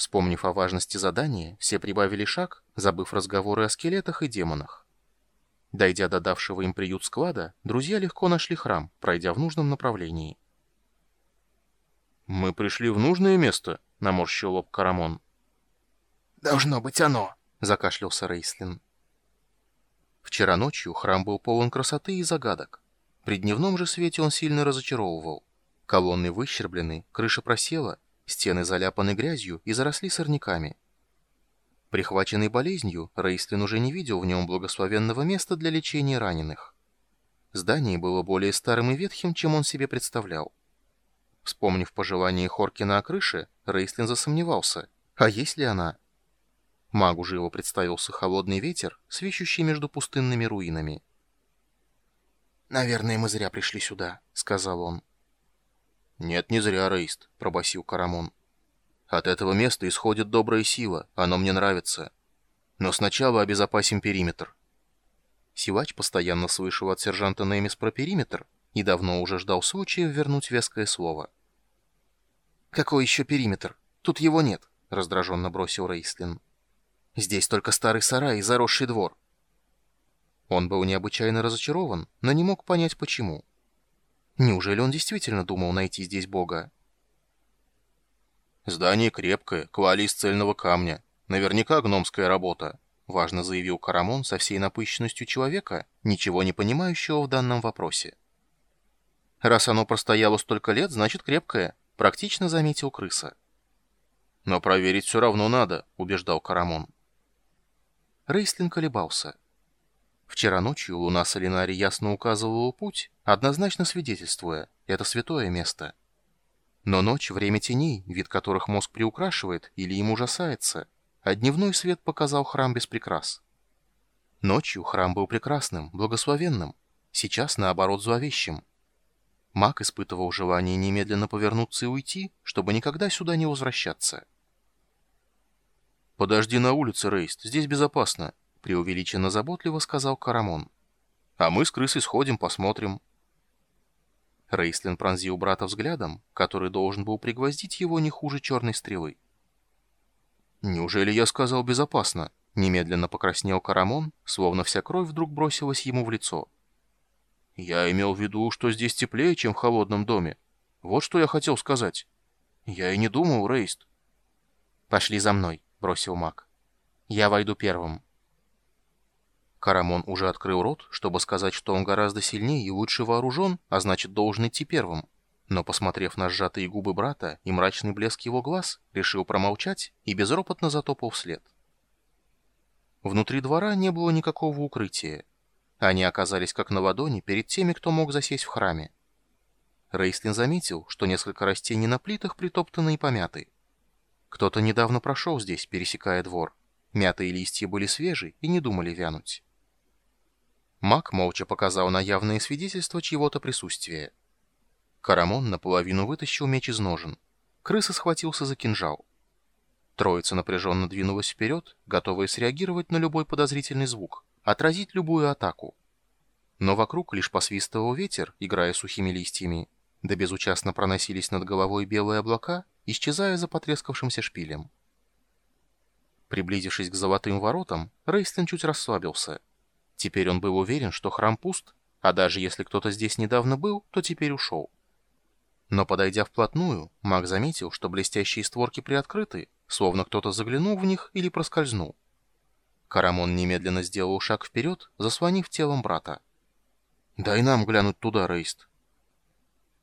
Вспомнив о важности задания, все прибавили шаг, забыв разговоры о скелетах и демонах. Дойдя до давшего им приют склада, друзья легко нашли храм, пройдя в нужном направлении. «Мы пришли в нужное место», — наморщил лоб Карамон. «Должно быть оно», — закашлялся Рейслин. Вчера ночью храм был полон красоты и загадок. При дневном же свете он сильно разочаровывал. Колонны выщерблены, крыша просела, стены заляпаны грязью и заросли сорняками. Прихваченный болезнью, Рейстлин уже не видел в нем благословенного места для лечения раненых. Здание было более старым и ветхим, чем он себе представлял. Вспомнив пожелание Хоркина о крыше, Рейстлин засомневался, а есть ли она? Магу живо представился холодный ветер, свищущий между пустынными руинами. «Наверное, мы зря пришли сюда», — сказал он. «Нет, не зря, Рейст», — пробасил Карамон. «От этого места исходит добрая сила, оно мне нравится. Но сначала обезопасим периметр». Силач постоянно слышал от сержанта Немис про периметр и давно уже ждал случая вернуть веское слово. «Какой еще периметр? Тут его нет», — раздраженно бросил Рейслин. «Здесь только старый сарай и заросший двор. Он был необычайно разочарован, но не мог понять, почему. Неужели он действительно думал найти здесь Бога? «Здание крепкое, квали из цельного камня. Наверняка гномская работа», — важно заявил Карамон со всей напыщенностью человека, ничего не понимающего в данном вопросе. «Раз оно простояло столько лет, значит крепкое», — практично заметил крыса. «Но проверить все равно надо», — убеждал Карамон. Рейслин колебался. Вчера ночью луна Солинари ясно указывала путь, однозначно свидетельствуя, это святое место. Но ночь — время теней, вид которых мозг приукрашивает или им ужасается, а дневной свет показал храм без прикрас. Ночью храм был прекрасным, благословенным, сейчас, наоборот, зловещим. Маг испытывал желание немедленно повернуться и уйти, чтобы никогда сюда не возвращаться. «Подожди на улице, Рейст, здесь безопасно», — преувеличенно заботливо сказал Карамон. «А мы с крысой сходим, посмотрим». Рейслин пронзил брата взглядом, который должен был пригвоздить его не хуже черной стрелы. «Неужели я сказал безопасно?» — немедленно покраснел Карамон, словно вся кровь вдруг бросилась ему в лицо. «Я имел в виду, что здесь теплее, чем в холодном доме. Вот что я хотел сказать. Я и не думал, Рейст». «Пошли за мной», — бросил маг. «Я войду первым». Карамон уже открыл рот, чтобы сказать, что он гораздо сильнее и лучше вооружен, а значит, должен идти первым. Но, посмотрев на сжатые губы брата и мрачный блеск его глаз, решил промолчать и безропотно затопал вслед. Внутри двора не было никакого укрытия. Они оказались как на ладони перед теми, кто мог засесть в храме. Рейслин заметил, что несколько растений на плитах притоптаны и помяты. Кто-то недавно прошел здесь, пересекая двор. Мятые листья были свежи и не думали вянуть. Маг молча показал на явные свидетельства чьего-то присутствия. Карамон наполовину вытащил меч из ножен. Крыса схватился за кинжал. Троица напряженно двинулась вперед, готовая среагировать на любой подозрительный звук, отразить любую атаку. Но вокруг лишь посвистывал ветер, играя сухими листьями, да безучастно проносились над головой белые облака, исчезая за потрескавшимся шпилем. Приблизившись к золотым воротам, Рейстлин чуть расслабился — Теперь он был уверен, что храм пуст, а даже если кто-то здесь недавно был, то теперь ушел. Но подойдя вплотную, маг заметил, что блестящие створки приоткрыты, словно кто-то заглянул в них или проскользнул. Карамон немедленно сделал шаг вперед, заслонив телом брата. «Дай нам глянуть туда, Рейст».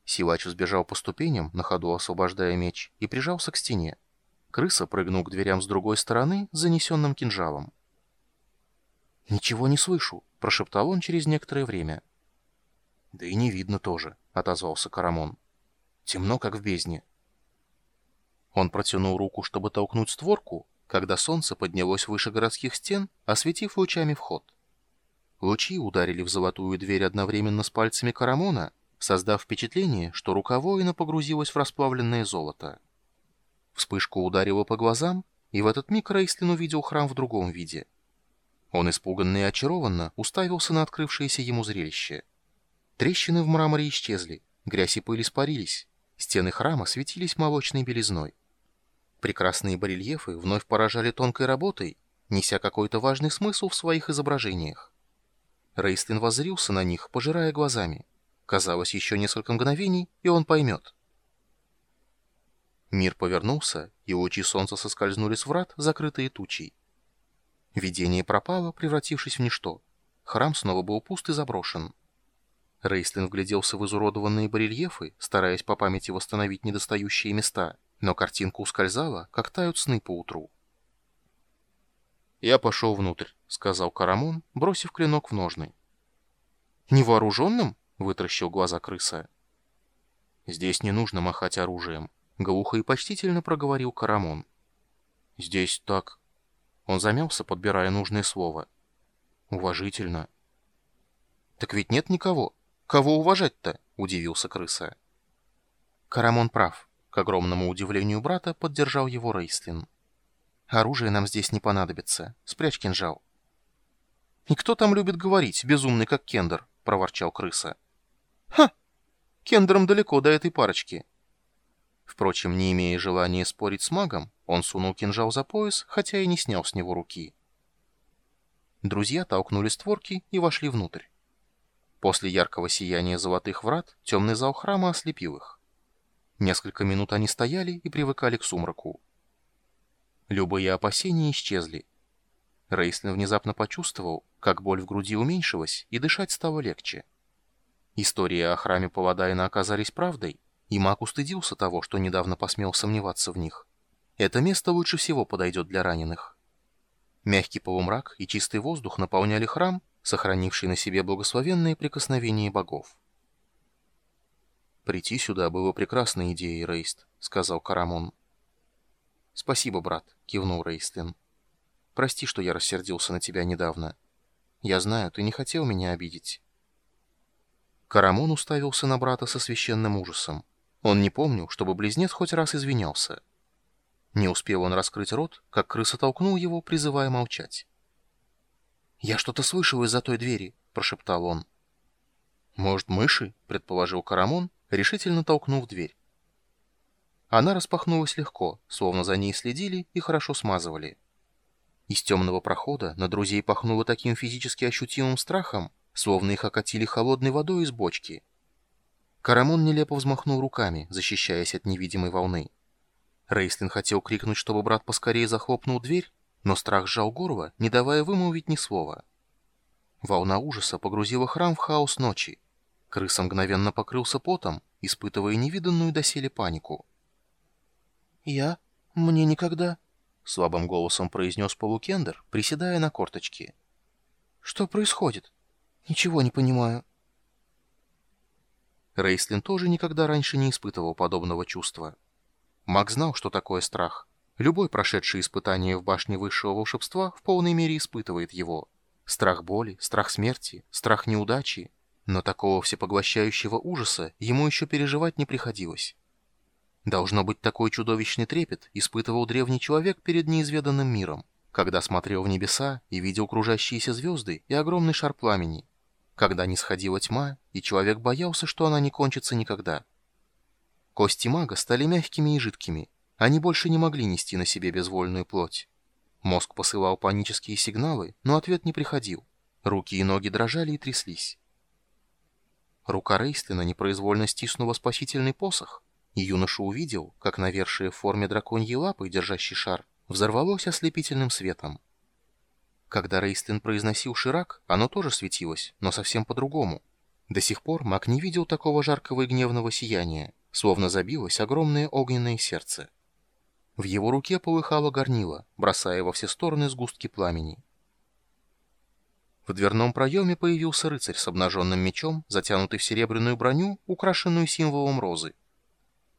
Силач сбежал по ступеням, на ходу освобождая меч, и прижался к стене. Крыса прыгнул к дверям с другой стороны занесенным кинжалом. «Ничего не слышу», — прошептал он через некоторое время. «Да и не видно тоже», — отозвался Карамон. «Темно, как в бездне». Он протянул руку, чтобы толкнуть створку, когда солнце поднялось выше городских стен, осветив лучами вход. Лучи ударили в золотую дверь одновременно с пальцами Карамона, создав впечатление, что рука воина погрузилась в расплавленное золото. Вспышка ударила по глазам, и в этот миг Рейслин увидел храм в другом виде — он испуганно и очарованно уставился на открывшееся ему зрелище. Трещины в мраморе исчезли, грязь и пыль испарились, стены храма светились молочной белизной. Прекрасные барельефы вновь поражали тонкой работой, неся какой-то важный смысл в своих изображениях. Рейстлин воззрился на них, пожирая глазами. Казалось, еще несколько мгновений, и он поймет. Мир повернулся, и лучи солнца соскользнули с врат, закрытые тучей. Видение пропало, превратившись в ничто. Храм снова был пуст и заброшен. Рейслин вгляделся в изуродованные барельефы, стараясь по памяти восстановить недостающие места, но картинка ускользала, как тают сны по утру. «Я пошел внутрь», — сказал Карамон, бросив клинок в ножны. «Невооруженным?» — вытращил глаза крыса. «Здесь не нужно махать оружием», — глухо и почтительно проговорил Карамон. «Здесь так...» Он замялся, подбирая нужное слово. «Уважительно». «Так ведь нет никого. Кого уважать-то?» — удивился крыса. Карамон прав. К огромному удивлению брата поддержал его Рейслин. Оружие нам здесь не понадобится. Спрячь кинжал. «И кто там любит говорить, безумный как Кендер?» — проворчал крыса. «Ха! Кендером далеко до этой парочки». Впрочем, не имея желания спорить с магом, он сунул кинжал за пояс, хотя и не снял с него руки. Друзья толкнули створки и вошли внутрь. После яркого сияния золотых врат темный зал храма ослепил их. Несколько минут они стояли и привыкали к сумраку. Любые опасения исчезли. Рейслин внезапно почувствовал, как боль в груди уменьшилась, и дышать стало легче. Истории о храме Паладайна оказались правдой, и маг устыдился того, что недавно посмел сомневаться в них. Это место лучше всего подойдет для раненых. Мягкий полумрак и чистый воздух наполняли храм, сохранивший на себе благословенные прикосновения богов. «Прийти сюда было прекрасной идеей, Рейст», — сказал Карамон. «Спасибо, брат», — кивнул Рейстлин. «Прости, что я рассердился на тебя недавно. Я знаю, ты не хотел меня обидеть». Карамон уставился на брата со священным ужасом. Он не помнил, чтобы близнец хоть раз извинялся. Не успел он раскрыть рот, как крыса толкнул его, призывая молчать. «Я что-то слышал из-за той двери», — прошептал он. «Может, мыши?» — предположил Карамон, решительно толкнув дверь. Она распахнулась легко, словно за ней следили и хорошо смазывали. Из темного прохода на друзей пахнуло таким физически ощутимым страхом, словно их окатили холодной водой из бочки. Карамон нелепо взмахнул руками, защищаясь от невидимой волны. Рейслин хотел крикнуть, чтобы брат поскорее захлопнул дверь, но страх сжал горло, не давая вымолвить ни слова. Волна ужаса погрузила храм в хаос ночи. Крыса мгновенно покрылся потом, испытывая невиданную доселе панику. «Я? Мне никогда...» — слабым голосом произнес Полукендер, приседая на корточки. «Что происходит? Ничего не понимаю». Рейслин тоже никогда раньше не испытывал подобного чувства. Маг знал, что такое страх. Любой прошедший испытание в башне высшего волшебства в полной мере испытывает его. Страх боли, страх смерти, страх неудачи. Но такого всепоглощающего ужаса ему еще переживать не приходилось. Должно быть, такой чудовищный трепет испытывал древний человек перед неизведанным миром, когда смотрел в небеса и видел кружащиеся звезды и огромный шар пламени, когда не сходила тьма, и человек боялся, что она не кончится никогда. Кости мага стали мягкими и жидкими, они больше не могли нести на себе безвольную плоть. Мозг посылал панические сигналы, но ответ не приходил. Руки и ноги дрожали и тряслись. Рука Рейстлина непроизвольно стиснула спасительный посох, и юноша увидел, как навершие в форме драконьей лапы, держащий шар, взорвалось ослепительным светом. Когда Рейстлин произносил Ширак, оно тоже светилось, но совсем по-другому. До сих пор маг не видел такого жаркого и гневного сияния, словно забилось огромное огненное сердце. В его руке полыхало горнило, бросая во все стороны сгустки пламени. В дверном проеме появился рыцарь с обнаженным мечом, затянутый в серебряную броню, украшенную символом розы.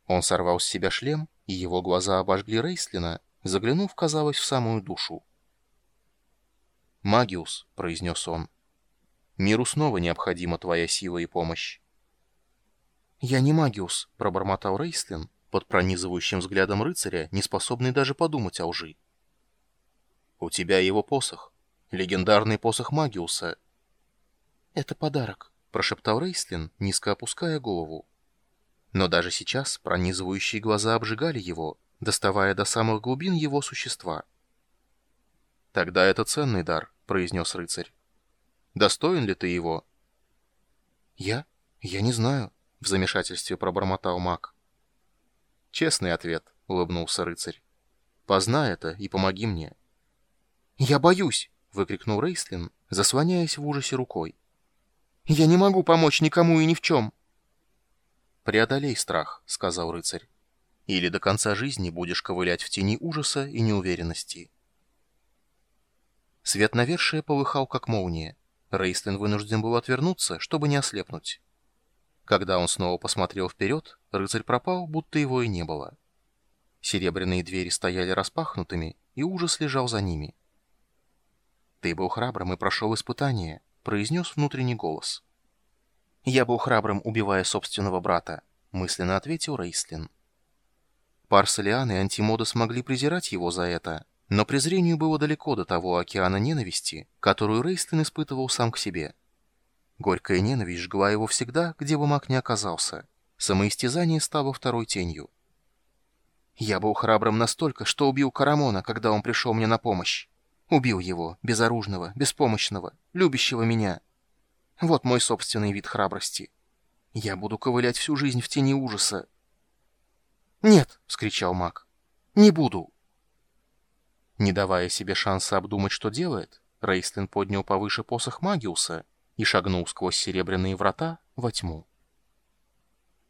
Он сорвал с себя шлем, и его глаза обожгли Рейслина, заглянув, казалось, в самую душу. «Магиус», — произнес он, — «миру снова необходима твоя сила и помощь». «Я не Магиус», — пробормотал Рейслин, под пронизывающим взглядом рыцаря, не способный даже подумать о лжи. «У тебя его посох. Легендарный посох Магиуса». «Это подарок», — прошептал Рейслин, низко опуская голову. Но даже сейчас пронизывающие глаза обжигали его, доставая до самых глубин его существа. «Тогда это ценный дар», — произнес рыцарь. «Достоин ли ты его?» «Я? Я не знаю», — в замешательстве пробормотал маг. «Честный ответ», — улыбнулся рыцарь. «Познай это и помоги мне». «Я боюсь!» — выкрикнул Рейслин, заслоняясь в ужасе рукой. «Я не могу помочь никому и ни в чем!» «Преодолей страх», — сказал рыцарь. «Или до конца жизни будешь ковылять в тени ужаса и неуверенности». Свет навершия полыхал, как молния. Рейслин вынужден был отвернуться, чтобы не ослепнуть. Когда он снова посмотрел вперед, рыцарь пропал, будто его и не было. Серебряные двери стояли распахнутыми, и ужас лежал за ними. «Ты был храбрым и прошел испытание», — произнес внутренний голос. «Я был храбрым, убивая собственного брата», — мысленно ответил Рейслин. Парсалиан и Антимода смогли презирать его за это, но презрению было далеко до того океана ненависти, которую Рейслин испытывал сам к себе. Горькая ненависть жгла его всегда, где бы маг не оказался. Самоистязание стало второй тенью. «Я был храбрым настолько, что убил Карамона, когда он пришел мне на помощь. Убил его, безоружного, беспомощного, любящего меня. Вот мой собственный вид храбрости. Я буду ковылять всю жизнь в тени ужаса. «Нет!» — вскричал маг. «Не буду!» Не давая себе шанса обдумать, что делает, Рейстлин поднял повыше посох Магиуса и шагнул сквозь серебряные врата во тьму.